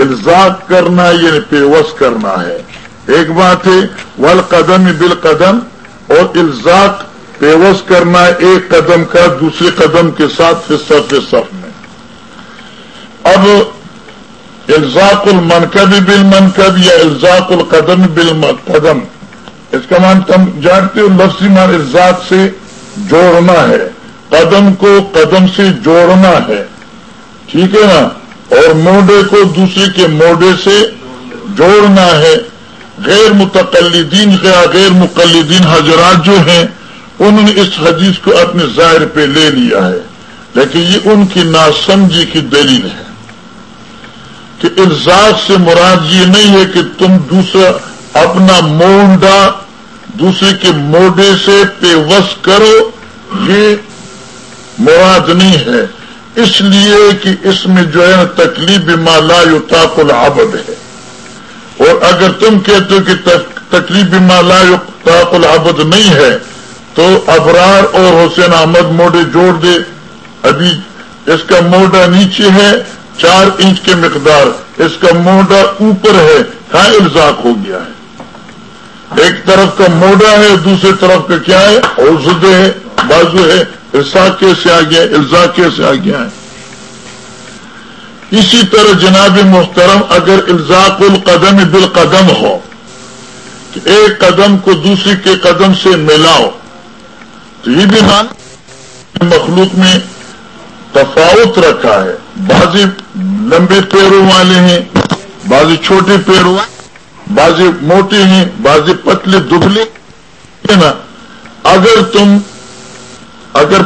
الزاق کرنا یعنی پیوس کرنا ہے۔ ایک بات ہے ول قدم بال قدم اور الزاق پیوس کرنا ایک قدم کا دوسرے قدم کے ساتھ فصف صف میں۔ اب الزاق المنقب بل یا الزاق القدم بل قدم اس کا مان تم جانتے ہو، لفظی مان الزاق سے جوڑنا ہے۔ قدم کو قدم سے جوڑنا ہے۔ ٹھیک ہے نا؟ اور موڈے کو دوسرے کے موڈے سے جوڑنا ہے۔ غیر متقلدین یا غیر مقلدین حضرات جو ہیں، انہوں نے اس حدیث کو اپنے ظاہر پہ لے لیا ہے۔ لیکن یہ ان کی ناسمجھی کی دلیل ہے کہ الزاق سے مراد یہ نہیں ہے کہ تم دوسرا اپنا مونڈا دوسرے کے موڈے سے پیوس کرو، یہ مراد نہیں ہے۔ اس لیے کہ اس میں جو ہے تکلیف مالا یوتاق العبد ہے۔ اور اگر تم کہتے ہو کہ تکلیف مالا یوتاق العبد نہیں ہے، تو ابرار اور حسین احمد موڈے جوڑ دے۔ ابھی اس کا موڈا نیچے ہے، چار انچ کے مقدار۔ اس کا موڈا اوپر ہے کہاں الزاق ہو گیا ہے۔ ایک طرف کا موڈا ہے دوسری طرف کا کیا ہے؟ اور ہے، بازو ہے۔ الزاق کیسے آ گیا الزاق کیسے آ گیا ہے اسی طرح جناب محترم، اگر الزاق القدم بالقدم ہو، کہ ایک قدم کو دوسری کے قدم سے ملاؤ تو یہ بھی مان مخلوق میں تفاوت رکھا ہے۔ بعضی لمبے پیروں والے ہیں، بعضی چھوٹے پیروں بعضی موٹے ہیں، بعضی پتلے دبلے نا اگر تم اگر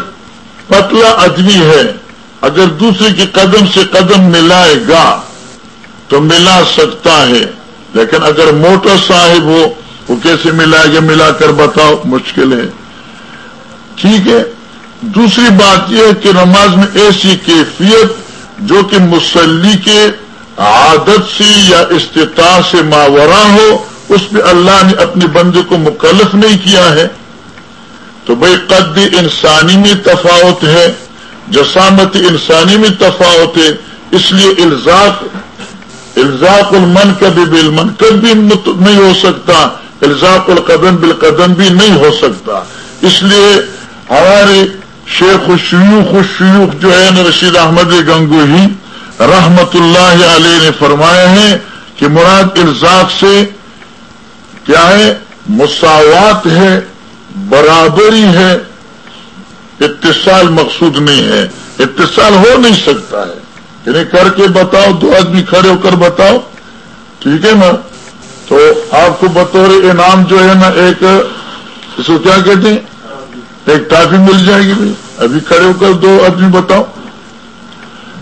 پتلا آدمی ہے، اگر دوسرے کے قدم سے قدم ملائے گا تو ملا سکتا ہے۔ لیکن اگر موٹا صاحب ہو، وہ کیسے ملائے گا؟ ملا کر بتاؤ، مشکل ہے۔ ٹھیک ہے۔ دوسری بات یہ ہے کہ نماز میں ایسی کیفیت جو کہ مسلی کے عادت سے یا استطاع سے ماورا ہو، اس پہ اللہ نے اپنے بندے کو مکلف نہیں کیا ہے۔ تو بھائی قد انسانی میں تفاوت ہے، جسامت انسانی میں تفاوت ہے، اس لیے الزاق الزاق المن کبھی بالمن کبھی نہیں ہو سکتا، الزاق القدم بالقدم بھی نہیں ہو سکتا۔ اس لیے ہمارے شیخ الشیوخ الشیوخ جو ہے نا یعنی رشید احمد گنگو ہی رحمت اللہ علیہ نے فرمایا ہے کہ مراد الزاق سے کیا ہے؟ مساوات ہے برابری ہے، اتصال مقصود نہیں ہے، اتصال ہو نہیں سکتا ہے۔ یعنی کر کے بتاؤ، دو آدمی کھڑے ہو کر بتاؤ۔ ٹھیک ہے نا؟ تو آپ کو بطور انعام جو ہے نا، ایک، اس کو کیا کہتے ہیں؟ ایک ٹافی مل جائے گی۔ بھائی ابھی کھڑے ہو کر دو آدمی بتاؤ۔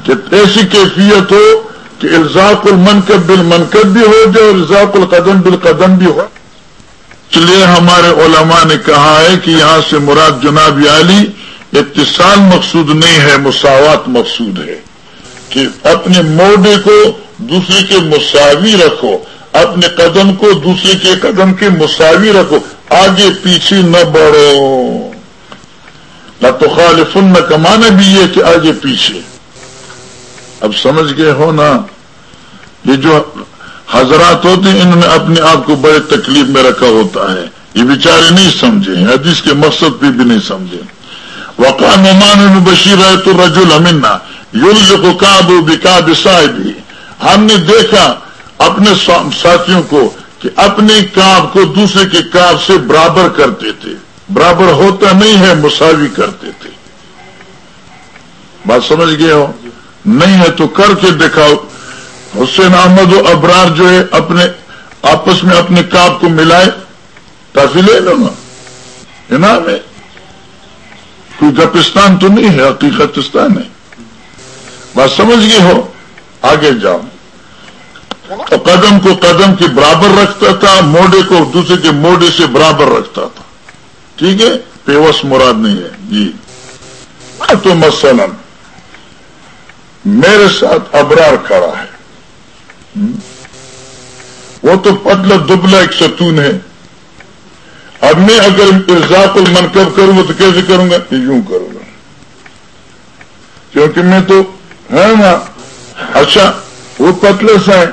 کہ ایسی کیفیت ہو کہ الزاق المنکب بالمنکب بھی ہو جائے اور الزاق القدم بالقدم بھی ہو۔ اس لیے ہمارے علماء نے کہا ہے کہ یہاں سے مراد جناب علی اتصال مقصود نہیں ہے، مساوات مقصود ہے کہ اپنے موڈے کو دوسرے کے مساوی رکھو، اپنے قدم کو دوسرے کے قدم کے مساوی رکھو، آگے پیچھے نہ بڑھو۔ نہ تو خالف نہ کمانا بھی یہ کہ آگے پیچھے۔ اب سمجھ گئے ہو نا، یہ جو حضرات ہوتے ہیں، انہوں نے اپنے آپ کو بڑے تکلیف میں رکھا ہوتا ہے۔ یہ بیچارے نہیں سمجھے حدیث کے مقصد پہ بھی نہیں سمجھے وقان عمان بشیر ہے تو رجول امنا یل کو کاب بکاب صاحب ہم نے دیکھا اپنے ساتھیوں کو کہ اپنے کاب کو دوسرے کے کاب سے برابر کرتے تھے۔ برابر ہوتا نہیں ہے، مساوی کرتے تھے۔ بات سمجھ گئے ہو؟ نہیں ہے تو کر کے دکھاؤ۔ حسین احمد و ابرار جو ہے اپنے آپس میں اپنے کاپ کو ملائے کافی لے لو نا انعام ہے کوئی گپستان تو نہیں ہے حقیقتستان ہے بات سمجھ گئے ہو؟ آگے جاؤ۔ تو قدم کو قدم کے برابر رکھتا تھا موڈے کو دوسرے کے موڈے سے برابر رکھتا تھا۔ ٹھیک ہے؟ پیوس مراد نہیں ہے۔ جی۔ تو مثلا، میرے ساتھ ابرار کھڑا ہے۔ وہ تو پتلا دبلا ایک ستون ہے۔ اب میں اگر الزاق المنکب کروں گا تو کیسے کروں گا؟ یوں کروں گا۔ کیونکہ میں تو ہے نا۔ اچھا وہ وہ پتلے سے ہیں۔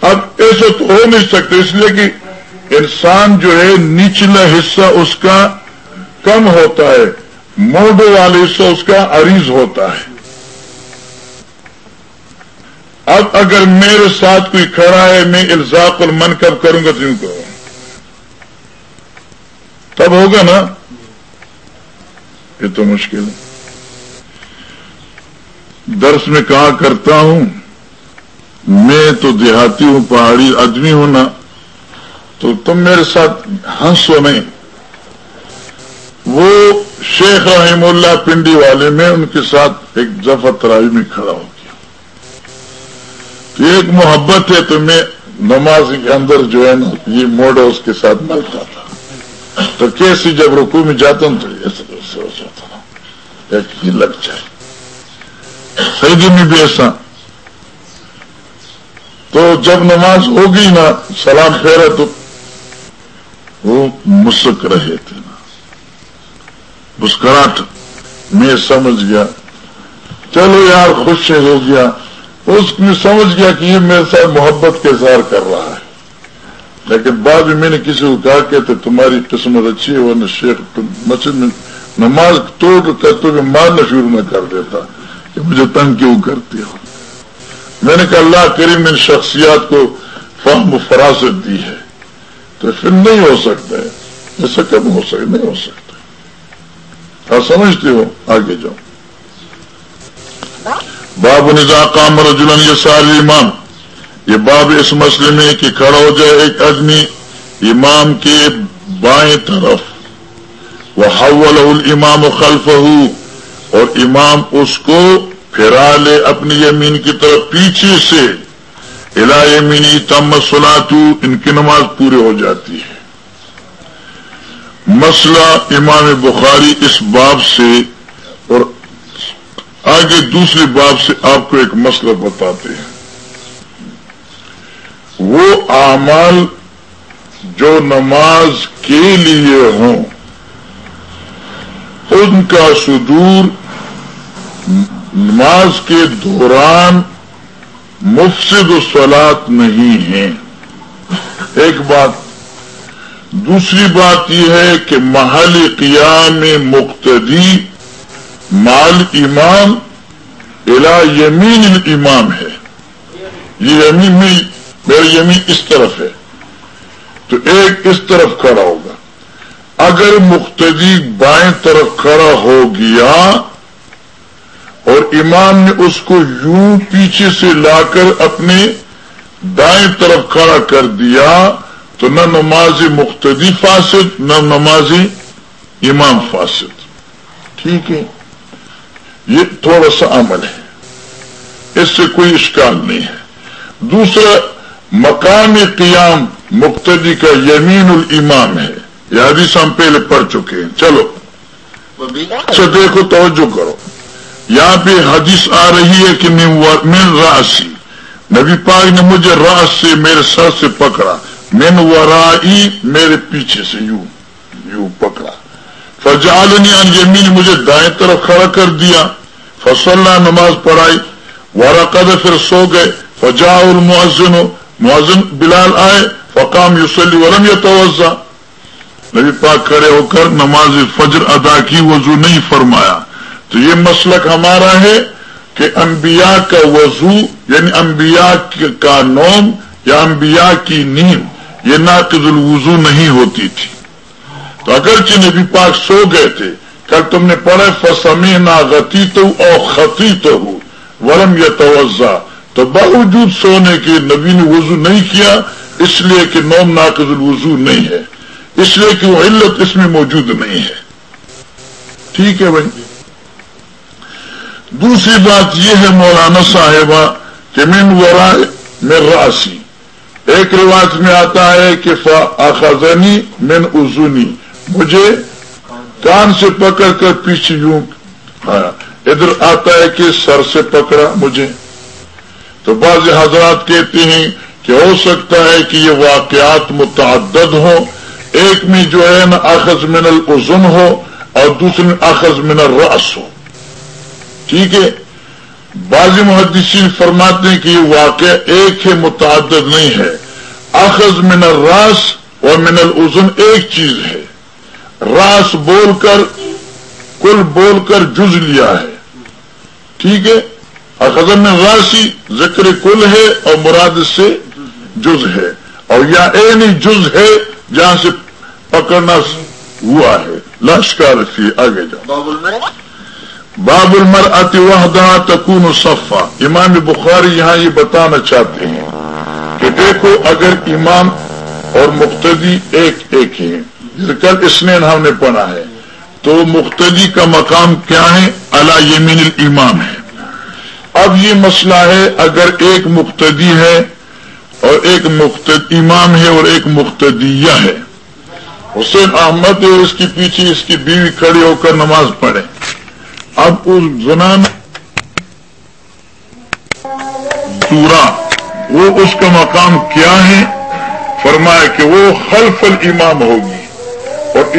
اب ایسے تو ہو نہیں سکتے، اس لیے کہ انسان جو ہے، نچلا حصہ اس کا کم ہوتا ہے۔ موڈو والا حصہ اس کا عریض ہوتا ہے۔ اب اگر میرے ساتھ کوئی کھڑا ہے، میں الزاق اور من کب کروں گا تم کو تب ہوگا نا؟ یہ تو مشکل ہے۔ درس میں کہا کرتا ہوں، میں تو دیہاتی ہوں، پہاڑی آدمی ہوں نا، تو تم میرے ساتھ ہنسو نہیں۔ وہ شیخ رحم اللہ پنڈی والے میں، ان کے ساتھ ایک دفعہ ترائی میں کھڑا ہو گیا تو ایک محبت ہے تو میں نماز کے اندر جو ہے نا یہ موڈا اس کے ساتھ ملتا تھا تو کیسی جب رکو میں جاتا ہوں تو ایسا ایک لگ جائے۔ سعیدی میں بھی ایسا۔ تو جب نماز ہوگی نا، سلام پھیرا تو وہ مسک رہے تھے نا۔ مسکراہٹ میں سمجھ گیا۔ چلو یار، خوش ہو گیا۔ اس میں سمجھ گیا کہ یہ میرے ساتھ محبت کے اظہار کر رہا ہے۔ لیکن بعد میں میں نے کسی کو کہا کہ تمہاری قسمت اچھی ہے، ورنہ شیخ مسجد میں نماز توڑ کرتے ہوئے مارنا شروع نہ کر دیتا کہ مجھے تنگ کیوں کرتے ہو۔ میں نے کہا، اللہ کریم ان شخصیات کو فہم و فراست دی ہے۔ تو پھر نہیں ہو سکتا ہے۔ ایسا کب ہو سکتا نہیں ہو سکتا۔ آپ سمجھتے ہو؟ آگے جاؤ۔ باب نزا کام رجولن یہ سارے امام یہ باب اس مسئلے میں کہ کھڑا ہو جائے ایک آدمی امام کے بائیں طرف. وہ حول امام خلف اور امام اس کو پھرا لے اپنی یمین کی طرف پیچھے سے. الا یمینی تم سلاتو ان کی نماز پورے ہو جاتی ہے. مسئلہ امام بخاری اس باب سے اور آگے دوسری باب سے آپ کو ایک مسئلہ بتاتے ہیں۔ وہ اعمال جو نماز کے لیے ہوں، ان کا صدور نماز کے دوران مفسد سولاد نہیں ہے ایک بات۔ دوسری بات یہ ہے کہ محل قیام مقتدی مال امام الا یمین امام ہے۔ یہ یمین میں میرا یمین اس طرف ہے۔ تو ایک اس طرف کھڑا ہوگا۔ اگر مقتدی بائیں طرف کھڑا ہو گیا اور امام نے اس کو یوں پیچھے سے لا کر اپنے دائیں طرف کھڑا کر دیا تو نہ نماز مختدی فاسد، نہ نماز امام فاسد۔ ٹھیک ہے؟ یہ تھوڑا سا عمل ہے۔ اس سے کوئی اشکال نہیں ہے۔ دوسرا، مقام قیام مقتدی کا یمین الامام ہے۔ یہ حدیث ہم پہلے پڑھ چکے ہیں۔ چلو۔ اچھا دیکھو، توجہ کرو۔ یہاں پہ حدیث آ رہی ہے کہ میں راسی نبی پاک نے مجھے راس سے میرے سر سے پکڑا۔ من ورائی میرے پیچھے سے یوں یوں پکڑا۔ فجالنی ان یمین، مجھے دائیں طرف کھڑا کر دیا۔ فصل نماز پڑھائی وارا قد پھر سو گئے فجا المعزن معذن بلال آئے، فقام یوسلی ورم یا توجہ نبی پاک کھڑے ہو کر نماز فجر ادا کی، وضو نہیں فرمایا۔ تو یہ مسلک ہمارا ہے کہ انبیاء کا وضو یعنی انبیاء کا نوم یا انبیاء کی نیند، یہ ناقض الوضو نہیں ہوتی تھی۔ تو اگرچہ نبی پاک سو گئے تھے کل تم نے پڑھا فسمی نہ غتی تو اور خطی تو ہو ورم یا توجہ تو باوجود سونے کے نبی نے وضو نہیں کیا، اس لیے کہ نوم ناقض الوضو نہیں ہے۔ اس لیے کہ وہ علت اس میں موجود نہیں ہے۔ ٹھیک ہے بھائی۔ دوسری بات یہ ہے مولانا صاحبہ، کہ من ورا میں راسی ایک روایت میں آتا ہے کہ آخذنی من ازونی مجھے کان سے پکڑ کر پیچھے یوں ہاں، ادھر آتا ہے کہ سر سے پکڑا مجھے۔ تو بعض حضرات کہتے ہیں کہ ہو سکتا ہے کہ یہ واقعات متعدد ہوں۔ ایک میں جو ہے نا، اخذ من الزن ہو اور دوسرے میں اخذ من الرأس ہو۔ ٹھیک ہے؟ بعض محدثین فرماتے ہیں کہ یہ واقعہ ایک ہے، متعدد نہیں ہے۔ اخذ من الراس اور من العزن ایک چیز ہے۔ راس بول کر کل بول کر جز لیا ہے۔ ٹھیک ہے؟ اخذ میں راسی ذکر کل ہے اور مراد سے جز ہے۔ اور یا این جز ہے جہاں سے پکڑنا ہوا ہے۔ لشکر سی آگے جاؤ۔ باب المر وحدہ تکون صفا۔ امام بخاری یہاں یہ بتانا چاہتے ہیں کہ دیکھو اگر امام اور مقتدی ایک ایک ہیں کل اسنین ہم نے پڑھا ہے۔ تو مقتدی کا مقام کیا ہے؟ اللہ یمین الامام ہے۔ اب یہ مسئلہ ہے، اگر ایک مقتدی ہے اور ایک مقتد امام ہے اور ایک مقتدیہ ہے۔ حسین احمد اس کی پیچھے اس کی بیوی کھڑی ہو کر نماز پڑھے۔ اب اس زنان سورا وہ اس کا مقام کیا ہے؟ فرمایا کہ وہ خلف الامام ہوگی۔ اور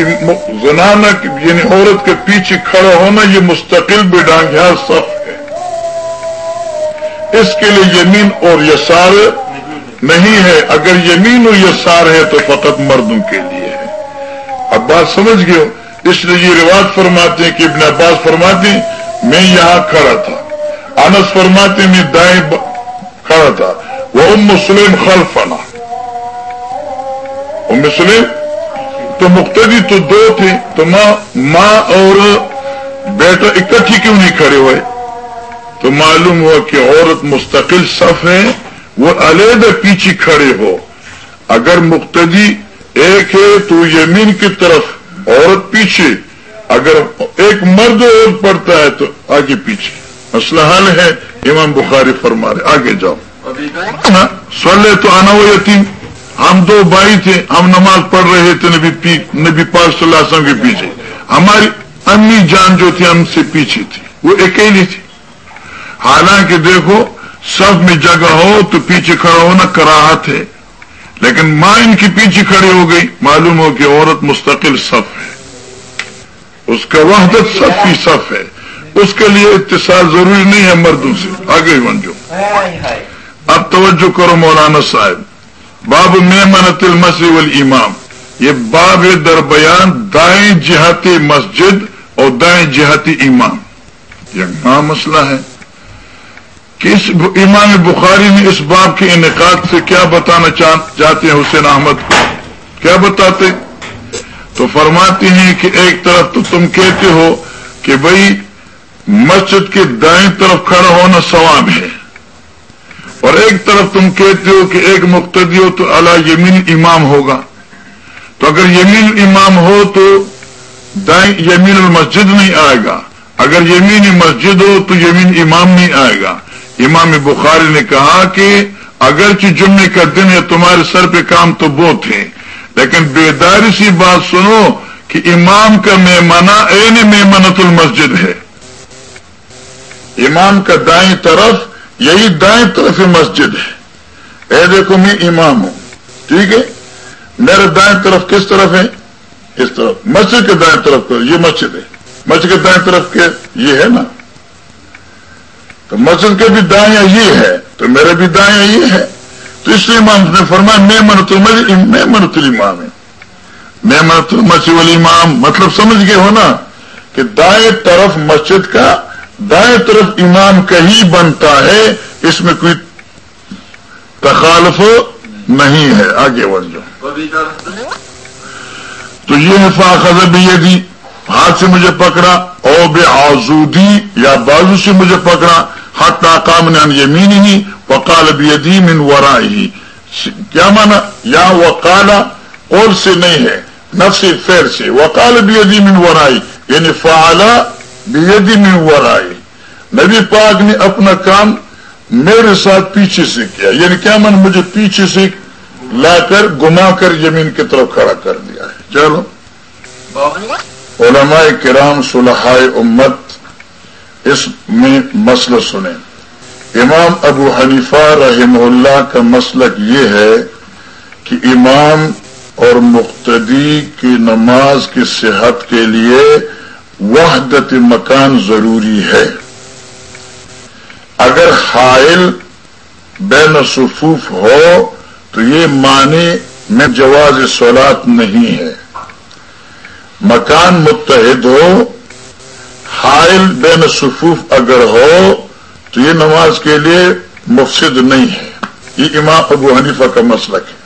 زنانہ یعنی عورت کے پیچھے کھڑا ہونا یہ مستقل بھی ڈانگیا صف ہے۔ اس کے لیے یمین اور یسار نہیں ہے۔ اگر یمین اور یسار ہے تو فقط مردوں کے لیے ہے۔ اب بات سمجھ گئے اس لیے یہ رواج فرماتے ہیں کہ ابن عباس فرماتے ہیں، میں یہاں کھڑا تھا۔ انس فرماتے میں دائیں کھڑا تھا۔ وہ ام مسلم خلفنا۔ ام مسلم تو مختلف تو دو تھے تو ماں ماں اور بیٹا اکٹھی کیوں نہیں کھڑے ہوئے؟ تو معلوم ہوا کہ عورت مستقل صف ہے وہ علیحدہ پیچھے کھڑے ہو۔ اگر مقتدی ایک ہے تو یمین کی طرف عورت پیچھے۔ اگر ایک مرد عورت پڑتا ہے تو آگے پیچھے۔ مسئلہ حل ہے امام بخاری فرما رہے آگے جاؤ۔ سولے تو آنا وہ یتیم۔ ہم دو بھائی تھے ہم نماز پڑھ رہے تھے نبی پی نبی پاک صلی اللہ علیہ وسلم کے پیچھے۔ ہماری امی جان جو تھی ہم سے پیچھے تھی۔ وہ اکیلی تھی۔ حالانکہ دیکھو سب میں جگہ ہو تو پیچھے کھڑا ہونا کراہت ہے۔ لیکن ماں ان کی پیچھے کھڑی ہو گئی معلوم ہو کہ عورت مستقل صف ہے۔ اس کا وحدت سب کی صف ہے۔ اس کے لیے اتصال ضروری نہیں ہے مردوں سے۔ آگے بن جو اب توجہ کرو مولانا صاحب۔ باب میں منت المسیح والامام. یہ باب در بیان دائیں جہتی مسجد اور دائیں جہتی امام. یہ ہاں مسئلہ ہے. کس امام بخاری نے اس باب کے انعقاد سے کیا بتانا چاہتے ہیں حسین احمد؟ کو کیا بتاتے؟ تو فرماتے ہیں کہ ایک طرف تو تم کہتے ہو کہ بھائی مسجد کے دائیں طرف کھڑا ہونا ثواب ہے۔ اور ایک طرف تم کہتے ہو کہ ایک مقتدی ہو تو اللہ یمین امام ہوگا۔ تو اگر یمین امام ہو تو دائیں یمین المسجد نہیں آئے گا۔ اگر یمین مسجد ہو تو یمین امام نہیں آئے گا۔ امام بخاری نے کہا کہ اگرچہ جمعے کا دن ہے، تمہارے سر پہ کام تو بہت ہے لیکن بیداری سی بات سنو کہ امام کا میمانہ این میمنت المسجد ہے۔ امام کا دائیں طرف یہی دائیں طرف مسجد ہے۔ اے دیکھو میں امام ہوں۔ ٹھیک ہے؟ میرے دائیں طرف کس طرف ہے؟ اس طرف۔ مسجد کے دائیں طرف یہ مسجد ہے۔ مسجد کے دائیں طرف کے یہ ہے نا۔ تو مسجد کے بھی دائیں یہ ہے۔ تو میرے بھی دائیں یہ ہے۔ تو اس لیے امام نے فرمایا، میں منت میں منت الامام ہے میں منت المسیح امام مطلب سمجھ گئے ہو نا کہ دائیں طرف مسجد کا دائیں طرف امام کا ہی بنتا ہے، اس میں کوئی تخالف نہیں ہے۔ آگے بڑھ جاؤ تو یہ فاخذ بھی جی، ہاتھ سے مجھے پکڑا، او بے آزودی، یا بازو سے مجھے پکڑا حتا کام نے یمین ہی وکال بھی من ورا ہی کیا مانا؟ یا وکالا اور سے نہیں ہے نفسی فیر سے۔ وکال بھی ادیم ان ورائی یعنی فعلا بھی من ورائی نبی پاک نے اپنا کام میرے ساتھ پیچھے سے کیا۔ یعنی کیا من مجھے پیچھے سے لا کر گما کر یمین کی طرف کھڑا کر دیا ہے۔ چلو۔ علماء کرام صلحائے امت، اس میں مسئلہ سنیں۔ امام ابو حنیفہ رحم اللہ کا مسلک یہ ہے کہ امام اور مقتدی کی نماز کی صحت کے لیے وحدت مکان ضروری ہے۔ اگر حائل بین صفوف ہو تو یہ معنی میں جواز سولاد نہیں ہے۔ مکان متحد ہو، حائل بین صفوف اگر ہو تو یہ نماز کے لیے مفسد نہیں ہے۔ یہ امام ابو حنیفہ کا مسلک ہے۔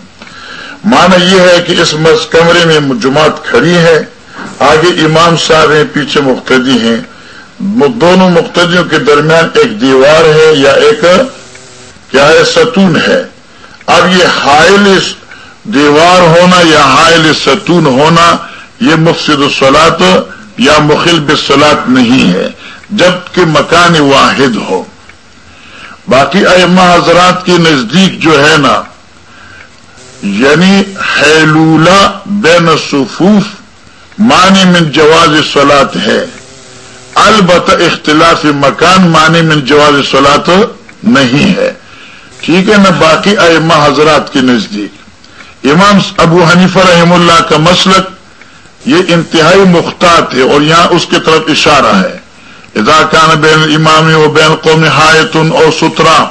مانا یہ ہے کہ اس کمرے میں جماعت کھڑی ہے۔ آگے امام صاحب ہیں، پیچھے مقتدی ہیں۔ دونوں مقتدیوں کے درمیان ایک دیوار ہے یا ایک، کیا ہے، ستون ہے۔ اب یہ حائل دیوار ہونا یا حائل ستون ہونا، یہ مفصد الصلاط یا مخل بسلاط نہیں ہے، جبکہ مکان واحد ہو۔ باقی ائمہ حضرات کے نزدیک جو ہے نا یعنی حیلولہ بین صفوف معنی من جواز سولاد ہے۔ البتہ اختلاف مکان معنی من جواز سولاد نہیں ہے۔ ٹھیک ہے نا، باقی ائمہ حضرات کے نزدیک۔ امام ابو حنیفہ رحم اللہ کا مسلک یہ انتہائی مختار ہے اور یہاں اس کی طرف اشارہ ہے۔ اداکان بین امام و بین قوم حایتن اور سترا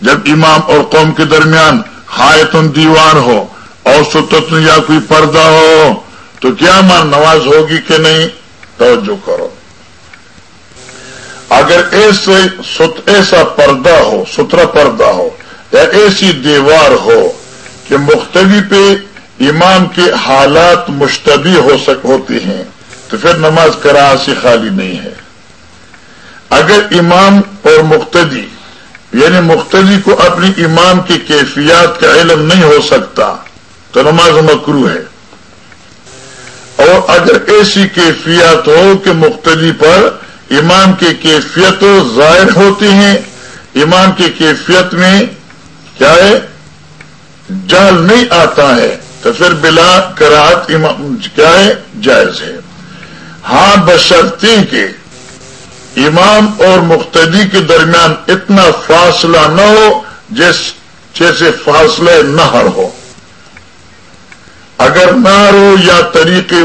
جب امام اور قوم کے درمیان حایتن دیوار ہو اور ستر یا کوئی پردہ ہو تو کیا مان نماز ہوگی کہ نہیں؟ توجہ کرو۔ اگر ایسے ایسا پردہ ہو سترا پردہ ہو، یا ایسی دیوار ہو کہ مختلف پہ امام کے حالات مشتبی ہو سک، ہوتے ہیں، تو پھر نماز کرا سے خالی نہیں ہے۔ اگر امام اور مقتدی یعنی مقتدی کو اپنی امام کی کیفیات کا علم نہیں ہو سکتا، تو نماز مکرو ہے۔ اور اگر ایسی کیفیات ہو کہ مقتدی پر امام کی کیفیت ظاہر ہوتی ہیں، امام کی کیفیت میں کیا ہے؟ جال نہیں آتا ہے، تو پھر بلا کراط کیا ہے؟ جائز ہے۔ ہاں بشرتی کے امام اور مختدی کے درمیان اتنا فاصلہ نہ ہو جس جیسے فاصلہ نہر ہو۔ اگر نہر ہو یا طریقے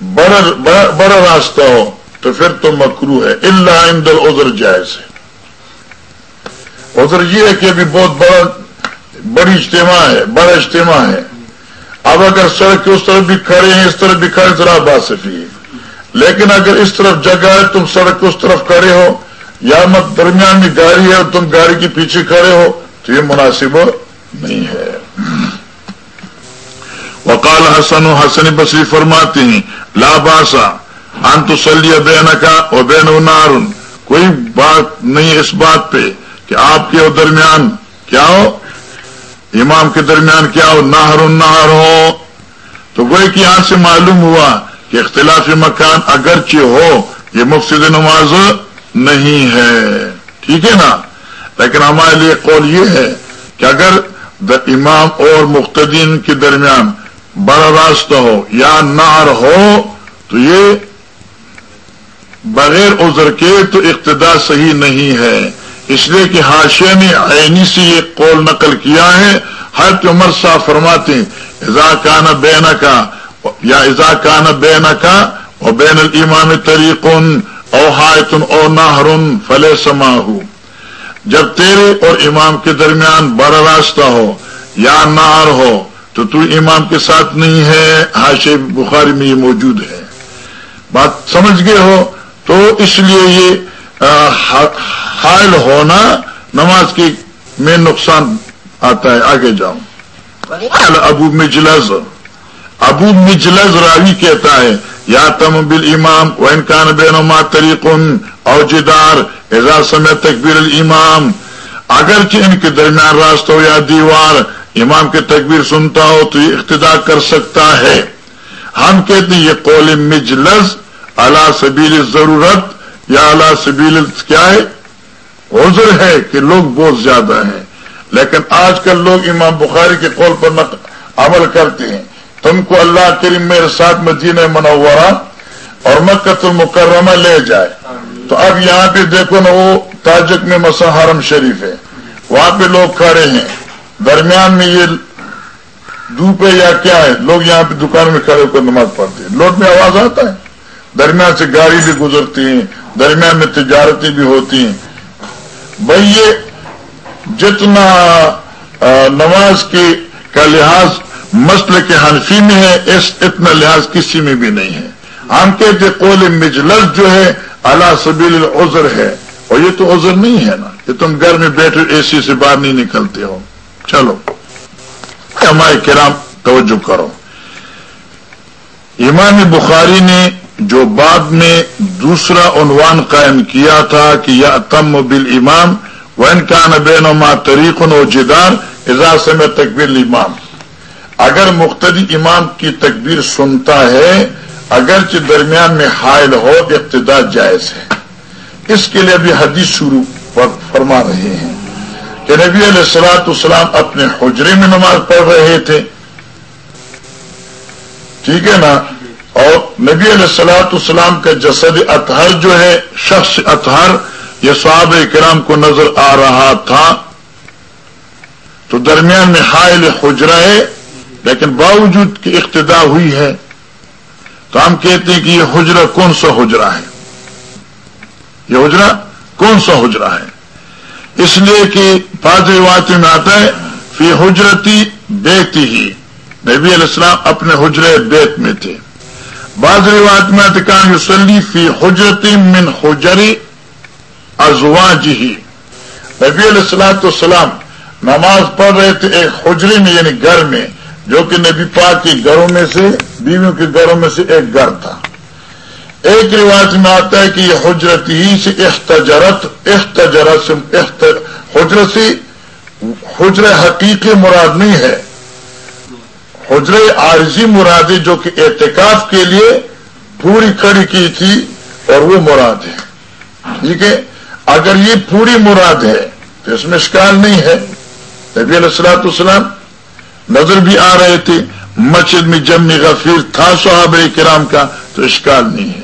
بڑا راستہ ہو، تو پھر تو مکرو ہے۔ اللہ اندر ادھر جائز ہے۔ ادھر یہ ہے کہ ابھی بہت بڑا، بڑی اجتماع ہے، بڑا اجتماع ہے۔ اب اگر سڑک اس طرف بھی کھڑے ہیں، اس طرف بھی کھڑے ذرا باسفی ہے۔ لیکن اگر اس طرف جگہ ہے، تم سڑک اس طرف کھڑے ہو، یا مت درمیان میں گاڑی ہے اور تم گاڑی کے پیچھے کھڑے ہو، تو یہ مناسب نہیں ہے۔ وقال حسن و حسن بصری فرماتے ہیں، لا باسا، ان تو سلیہ بین کا اور بین و نارن کوئی بات نہیں اس بات پہ کہ آپ کے درمیان کیا ہو، امام کے درمیان کیا ہو، نہر نہر ہو۔ تو کوئی کہ یہاں سے معلوم ہوا کہ اختلاف مکان اگرچہ ہو، یہ مفصد نماز نہیں ہے۔ ٹھیک ہے نا؟ لیکن ہمارے لیے قول یہ ہے کہ اگر امام اور مختدین کے درمیان بڑا راستہ ہو یا نار ہو، تو یہ بغیر عذر کے تو اقتدا صحیح نہیں ہے۔ اس لیے کہ حاشے نے عینی سے یہ قول نقل کیا ہے۔ ہر عمر صاحب فرماتے اذا کان بینا کا یا اذا کان بینا کا اور بین الامام طریقن او حایتن او نہرن فلے سما جب تیرے اور امام کے درمیان بڑا راستہ ہو یا نہر ہو تو تو امام کے ساتھ نہیں ہے حاشے بخاری میں یہ موجود ہے۔ بات سمجھ گئے ہو؟ تو اس لیے یہ حائل ہونا نماز کی میں نقصان آتا ہے۔ آگے جاؤں ابو مجلز۔ ابو مجلز راوی کہتا ہے، یا تم بل امام و انکان بے نما طریقن او اعزاز سمے تکبیر الامام۔ اگرچہ ان کے درمیان راستہ ہو یا دیوار امام کے تکبیر سنتا ہو تو یہ اقتدا کر سکتا ہے۔ ہم کہتے ہیں یہ قول مجلس اللہ سبیل ضرورت یا اللہ سبیل کیا ہے؟ حضر ہے کہ لوگ بہت زیادہ ہیں۔ لیکن آج کل لوگ امام بخاری کے قول پر عمل کرتے ہیں۔ تم کو اللہ کریم میرے ساتھ مدینہ منورہ اور مکت المکرمہ لے جائے۔ تو اب یہاں پہ دیکھو نا وہ تاجک میں مسا حرم شریف ہے۔ وہاں پہ لوگ کھڑے ہیں۔ درمیان میں یہ دھوپ ہے یا کیا ہے؟ لوگ یہاں پہ دکان میں کھڑے ہو کر نماز پڑھتے ہیں۔ لوٹ میں آواز آتا ہے۔ درمیان سے گاڑی بھی گزرتی ہیں، درمیان میں تجارتیں بھی ہوتی ہیں۔ بھائی یہ جتنا نماز کی کا لحاظ مسل کے حنفی میں ہے، اس اتنا لحاظ کسی میں بھی نہیں ہے۔ ہم کہتے قول مجلس جو ہے اللہ سبیل العذر ہے۔ اور یہ تو عذر نہیں ہے نا۔ کہ تم گھر میں بیٹھے اے سی سے باہر نہیں نکلتے ہو۔ چلو ہمارے کرام توجہ کرو۔ امام بخاری نے جو بعد میں دوسرا عنوان قائم کیا تھا کہ یا تم بل امام ون کا نبین ما طریق و جدار اجاز میں تقبیر امام اگر مختلف امام کی تکبیر سنتا ہے، اگرچہ درمیان میں حائل ہو ابتدا جائز ہے۔ اس کے لیے ابھی حدیث شروع فرما رہے ہیں۔ کہ نبی علیہ السلاۃ السلام اپنے حجرے میں نماز پڑھ رہے تھے۔ ٹھیک ہے نا؟ اور نبی علیہ السلاۃ السلام کا جسد اطہر جو ہے، شخص اطہر، یہ صحابہ کرام کو نظر آ رہا تھا۔ تو درمیان میں حائل حجرہ ہے، لیکن باوجود کی اقتدا ہوئی ہے۔ تو ہم کہتے ہیں کہ یہ حجرہ کون سا حجرہ ہے؟ یہ حجرہ کون سا حجرہ ہے؟ اس لیے کہ بعض روایت میں آتا ہے، فی حجرتی بیتی ہی۔ نبی علیہ السلام اپنے حجرے بیت میں تھے۔ بعض روایت میں کان یوسلی فی حجرتی من حجری ازواج ہی۔ نبی علیہ السلام السلام نماز پڑھ رہے تھے ایک حجرے میں یعنی گھر میں، جو کہ نبی پاک کے گھروں میں سے، بیویوں کے گھروں میں سے ایک گھر تھا۔ ایک روایت میں آتا ہے کہ یہ حجرت ہی سے اختجرت اختجرت سے حجرت سے حجر حقیقی مراد نہیں ہے۔ حجر عارضی مراد جو کہ احتکاف کے لیے پوری کڑی کی تھی اور وہ مراد ہے۔ ٹھیک ہے؟ اگر یہ پوری مراد ہے تو اس میں شکال نہیں ہے۔ نبی علیہ السلاۃ السلام نظر بھی آ رہے تھے۔ مسجد میں جم غفیر تھا صحابہ کرام کا تو اشکال نہیں ہے۔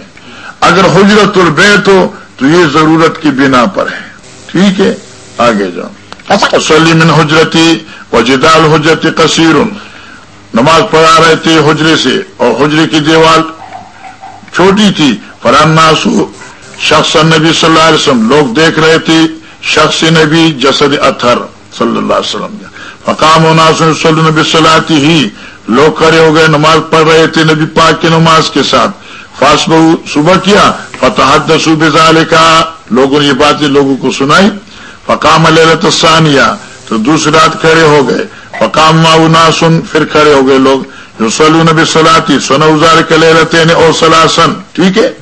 اگر حجرت البیت ہو تو یہ ضرورت کی بنا پر ہے۔ ٹھیک ہے؟ آگے جاؤ۔ سلیم حجرتی و جدال حجرت کثیر نماز پڑھا رہے تھے حجرے سے اور حجرے کی دیوال چھوٹی تھی۔ فران ناسو شخص نبی صلی اللہ علیہ وسلم لوگ دیکھ رہے تھے۔ شخص نبی جسد اتھر صلی اللہ علیہ وسلم۔ فقام و ناسن صلی نبی صلاحی ہی لوگ کھڑے ہو گئے نماز پڑھ رہے تھے نبی پاک کی نماز کے ساتھ۔ فاس بہو صبح کیا؟ فتحت صوبے کا لوگوں نے یہ باتیں لوگوں کو سنائی۔ فقام علیہ تو دوسری رات کھڑے ہو گئے۔ فقام ماؤ ناسن، پھر کھڑے ہو گئے لوگ۔ جو سلو نبی سلاتی سن ازار کے لے رہتے ہیں اور سلاسن۔ ٹھیک ہے؟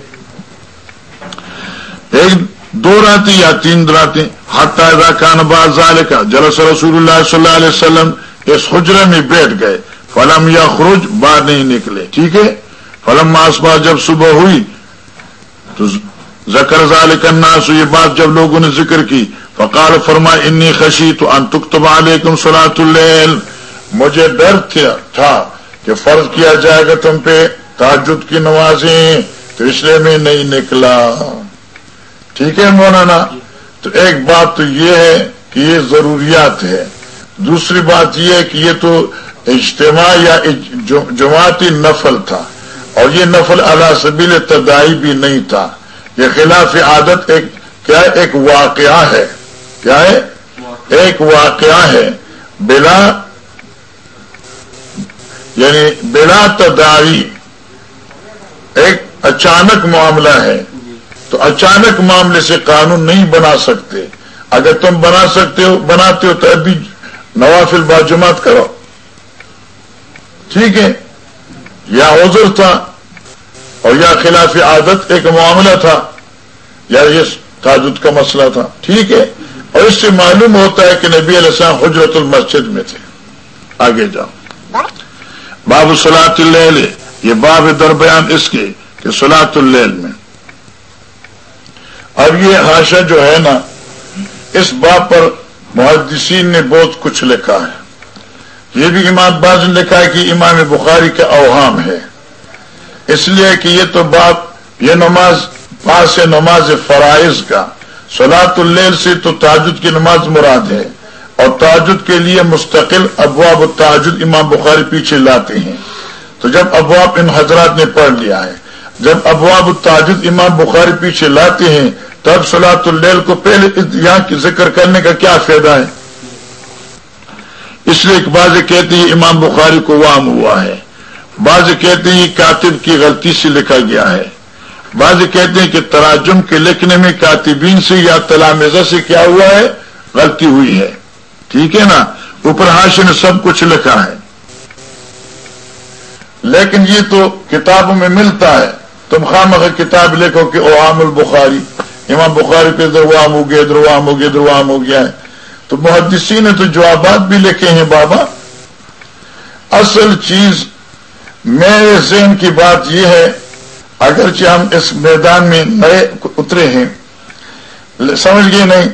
ایک دو راتیں یا تین راتیں۔ حتہ کان باز کا جلس رسول اللہ صلی اللہ علیہ وسلم، اس حجرے میں بیٹھ گئے۔ فلم یا خروج باہر نہیں نکلے۔ ٹھیک ہے؟ فلم آسما جب صبح ہوئی، تو زکر ذال الناس، یہ بات جب لوگوں نے ذکر کی، فقال فرما، انی خشی تو انتخب علیکم سلاۃ اللیل۔ مجھے ڈر تھا کہ فرض کیا جائے گا تم پہ تاجد کی نمازیں۔ تو اس لیے میں نہیں نکلا۔ ٹھیک ہے مولانا؟ تو ایک بات تو یہ ہے کہ یہ ضروریات ہے۔ دوسری بات یہ ہے کہ یہ تو اجتماع یا جماعتی نفل تھا۔ اور یہ نفل اللہ سبیل تدائی بھی نہیں تھا۔ یہ خلاف عادت ایک کیا ایک واقعہ ہے۔ کیا ہے؟ ایک واقعہ ہے۔ بلا یعنی بلا تدائی ایک اچانک معاملہ ہے۔ تو اچانک معاملے سے قانون نہیں بنا سکتے۔ اگر تم بنا سکتے ہو، بناتے ہو تو ابھی نوافل باجماعت کرو۔ ٹھیک ہے؟ یا عذر تھا اور یا خلاف عادت ایک معاملہ تھا یا یہ تاجد کا مسئلہ تھا۔ ٹھیک ہے؟ اور اس سے معلوم ہوتا ہے کہ نبی علیہ السلام حجرت المسجد میں تھے۔ آگے جاؤ۔ باب سلاۃ اللیل۔ یہ باب در بیان اس کے کہ سلاۃ اللیل میں۔ اب یہ حاشا جو ہے نا، اس بات پر محدثین نے بہت کچھ لکھا ہے۔ یہ بھی امام باز نے لکھا ہے کہ امام بخاری کا اوہام ہے۔ اس لیے کہ یہ تو بات، یہ نماز پاس نماز فرائض کا۔ سلاۃ اللیل سے تو تاجد کی نماز مراد ہے۔ اور تاجد کے لیے مستقل ابواب التاجد امام بخاری پیچھے لاتے ہیں۔ تو جب ابواب ان حضرات نے پڑھ لیا ہے، جب ابواب التاجد امام بخاری پیچھے لاتے ہیں، تب سلاۃ اللیل کو پہلے یہاں کی ذکر کرنے کا کیا فائدہ ہے؟ اس لیے ایک باز کہتے ہیں امام بخاری کو وام ہوا ہے۔ بعض کہتے ہیں کاتب کی غلطی سے لکھا گیا ہے۔ بعض کہتے ہیں کہ تراجم کے لکھنے میں کاتبین سے یا تلامزہ سے کیا ہوا ہے؟ غلطی ہوئی ہے۔ ٹھیک ہے نا؟ اوپر ہاش نے سب کچھ لکھا ہے۔ لیکن یہ تو کتابوں میں ملتا ہے۔ تم خام اگر کتاب لکھو کہ عام البخاری۔ امام بخاری پہ دروام ہو گیا دروام ہو گیا دروام ہو گیا ہے۔ تو محدثی نے تو جوابات بھی لکھے ہیں بابا۔ اصل چیز میرے ذہن کی بات یہ ہے، اگرچہ ہم اس میدان میں نئے اترے ہیں، سمجھ گئے نہیں؟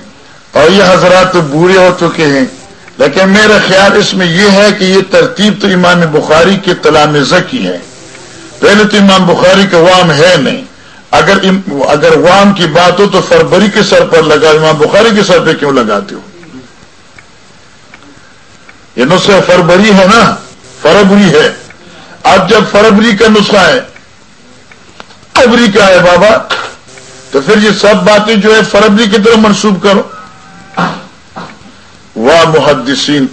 اور یہ حضرات تو بورے ہو چکے ہیں۔ لیکن میرا خیال اس میں یہ ہے کہ یہ ترتیب تو امام بخاری کے تلامزہ کی ہے۔ پہلے تو امام بخاری کا وام ہے نہیں۔ اگر اگر وام کی بات ہو تو فربری کے سر پر لگا، امام بخاری کے سر پہ کیوں لگاتے ہو؟ یہ نسخہ فربری ہے نا؟ فربری ہے۔ اب جب فروری کا نسخہ ہے فروری کا ہے بابا۔ تو پھر یہ سب باتیں جو ہے فروری کی طرف منسوب کرو۔ واہ محدثین،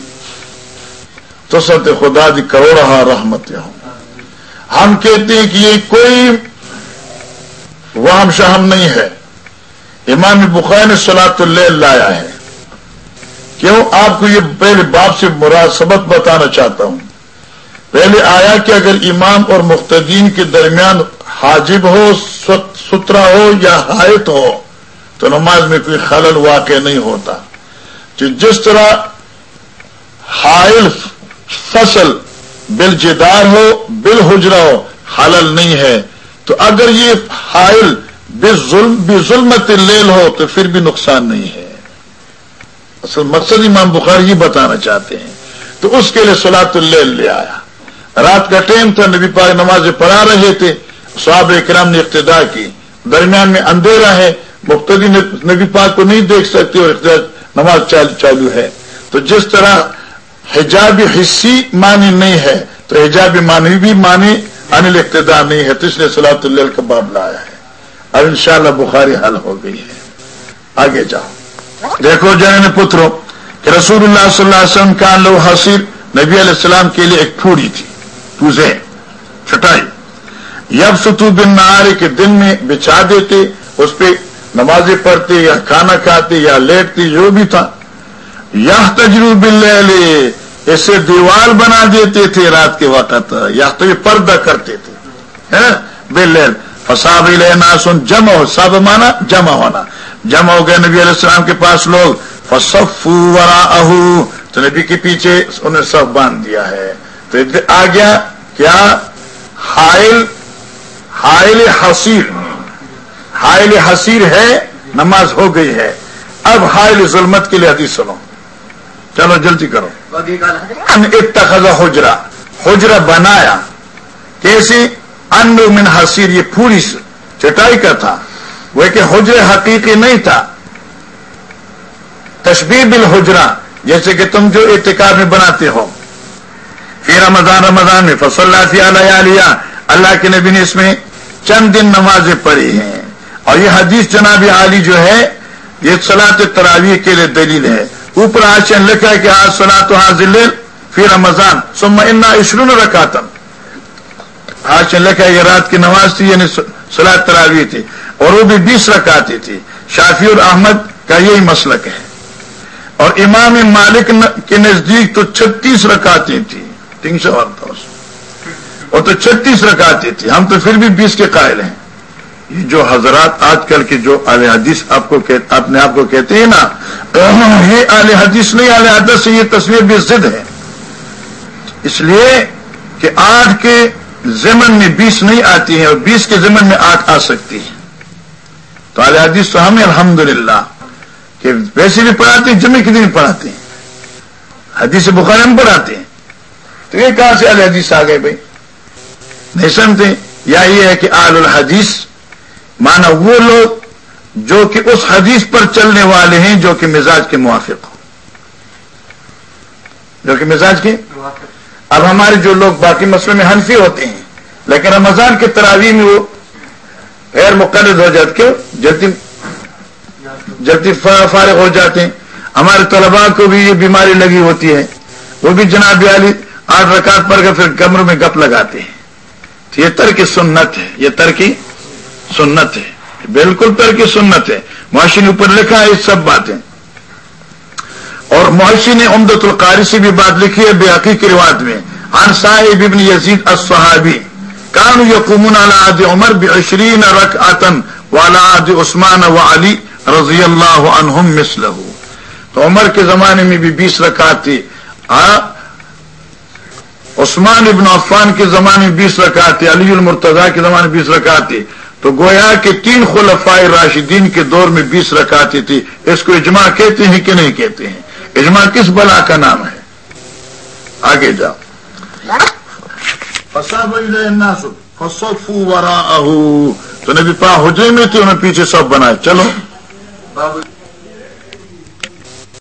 تو ست خدا دی کرو رہا رحمت ہم کہتے ہیں کہ یہ کوئی وام شہم نہیں ہے۔ امام بخار نے سلاۃ اللہ لایا ہے۔ کیوں؟ آپ کو یہ پہلے باپ سے مراسبت بتانا چاہتا ہوں۔ پہلے آیا کہ اگر امام اور مختدین کے درمیان حاجب ہو سترا ہو یا حایت ہو، تو نماز میں کوئی خلل واقع نہیں ہوتا۔ کہ جس طرح حائل فصل بل جدار ہو بل حجرا ہو، حلل نہیں ہے، تو اگر یہ حائل بے ظلمت لیل ہو، تو پھر بھی نقصان نہیں ہے۔ اصل مقصد امام بخار یہ بتانا چاہتے ہیں۔ تو اس کے لیے سلاۃ اللیل لے آیا۔ رات کا ٹائم تھا، نبی پاک نماز پڑھا رہے تھے۔ صحابہ اکرام نے اقتدا کی۔ درمیان میں اندھیرا ہے۔ مختدی نبی پاک کو نہیں دیکھ سکتے اور نماز چالو ہے۔ تو جس طرح حجاب حصی معنی نہیں ہے، تو حجاب معنی بھی معنی انل اقتدا نہیں ہے۔ تو اس لیے صلاح اللہ کا باب لایا ہے۔ اب انشاءاللہ بخاری حل ہو گئی ہے۔ آگے جاؤ۔ دیکھو جن پترو، کہ رسول اللہ صلی اللہ علیہ وسلم کا لو حسیر نبی علیہ السلام کے لیے ایک پھوڑی تھی پوزے چھٹائی یب ستو بن نہارے کے دن میں بچھا دیتے، اس پہ نمازیں پڑھتے، یا کھانا کھاتے، یا لیٹتے، جو بھی تھا۔ یا تجرو بل اسے دیوال بنا دیتے تھے رات کے وقت یا تو یہ پردہ کرتے تھے۔ بل فساب سن جمع ہو سب مانا جمع ہونا۔ جمع ہو گئے نبی علیہ السلام کے پاس لوگ فصفو ورا تو نبی کے پیچھے انہیں سب باندھ دیا ہے۔ تو آ گیا، کیا؟ حائل حائل حسیر حائل حسیر ہے، نماز ہو گئی ہے۔ اب حائل ظلمت کے لیے حدیث سنو۔ چلو جلدی کرو۔ اتخذ حجرا حجرا بنایا۔ کیسی؟ ان من حسیر یہ پوری چٹائی کا تھا۔ وہ کہ حجر حقیقی نہیں تھا۔ تشبیر بل جیسے کہ تم جو اعتکار میں بناتے ہو۔ پھر رمضان رمضان میں فصل اللہ فی علیہ اللہ کے نبی نے اس میں چند دن نمازیں پڑھی ہیں۔ اور یہ حدیث جناب علی جو ہے، یہ سلاط تراویح کے لیے دلیل ہے۔ اوپر آشن لکھا ہے کہ آج سلا تو حاضر پھر رمضان سما انا عشرون رکھا تھا آشن لکھا ہے یہ رات کی نماز تھی یعنی سلاط تراویح تھی۔ اور وہ بھی بیس رکھاتی تھی شافی اور احمد کا یہی مسلک ہے۔ اور امام مالک کے نزدیک تو چھتیس رکاتے تھی تین سو اور تو چھتیس رکاتے تھی ہم تو پھر بھی بیس کے قائل ہیں۔ یہ جو حضرات آج کل کے جو اعلی حدیث آپ کو اپنے آپ کو کہتے ہیں نا، یہ اعلی حدیث نہیں اعلی حدیث سے یہ تصویر بھی ضد ہے۔ اس لیے کہ آٹھ کے زمن میں بیس نہیں آتی ہے اور بیس کے زمن میں آٹھ آ سکتی ہے تو اعلی حدیث تو ہمیں الحمدللہ کہ ویسے بھی پڑھاتے ہیں جمعے کے دن پڑھاتے ہیں۔ حدیث بخار ہم پڑھاتے ہیں۔ تو یہ کہاں سے آل حدیث آ گئے بھائی؟ نہیں سمجھتے یا یہ ہے کہ آل الحدیث مانا وہ لوگ جو کہ اس حدیث پر چلنے والے ہیں جو کہ مزاج کے موافق ہو جو کہ مزاج کے؟ اب ہمارے جو لوگ باقی مسئلے میں حنفی ہوتے ہیں لیکن رمضان کے تراوی میں وہ غیر مقرر ہو جاتے، کیوں؟ جلدی جلدی فارغ ہو جاتے ہیں۔ ہمارے طلباء کو بھی یہ بیماری لگی ہوتی ہے۔ وہ بھی جناب علی آٹھ رکعت پڑھ کے پھر کمر میں گپ لگاتے ہیں۔ تو یہ ترک سنت ہے، یہ ترکی سنت ہے۔ بالکل ترکی سنت ہے۔ معاشی نے اوپر لکھا ہے، یہ سب باتیں۔ اور معاشی نے امدت القاری سے بھی بات لکھی ہے، بے کی روایت میں۔ عن صاحب ابن یزید الصحابی۔ کان یقومون علی عاد عمر بعشرین رکعتا وعلی عاد عثمان و علی رضی اللہ عنہم مثلہ تو عمر کے زمانے میں بھی بیس رکعت تھی. عثمان ابن عفان کے زمانے میں بیس رکعت تھی. علی المرتضی کے زمانے میں بیس رکعت تھی. تو گویا کہ تین خلفائے راشدین کے دور میں بیس رکعتیں تھی. اس کو اجماع کہتے ہیں کہ نہیں کہتے ہیں؟ اجماع کس بلا کا نام ہے؟ آگے جاؤ. تو نبی پا حجے میں تھے انہیں پیچھے سب بنائے۔ چلو۔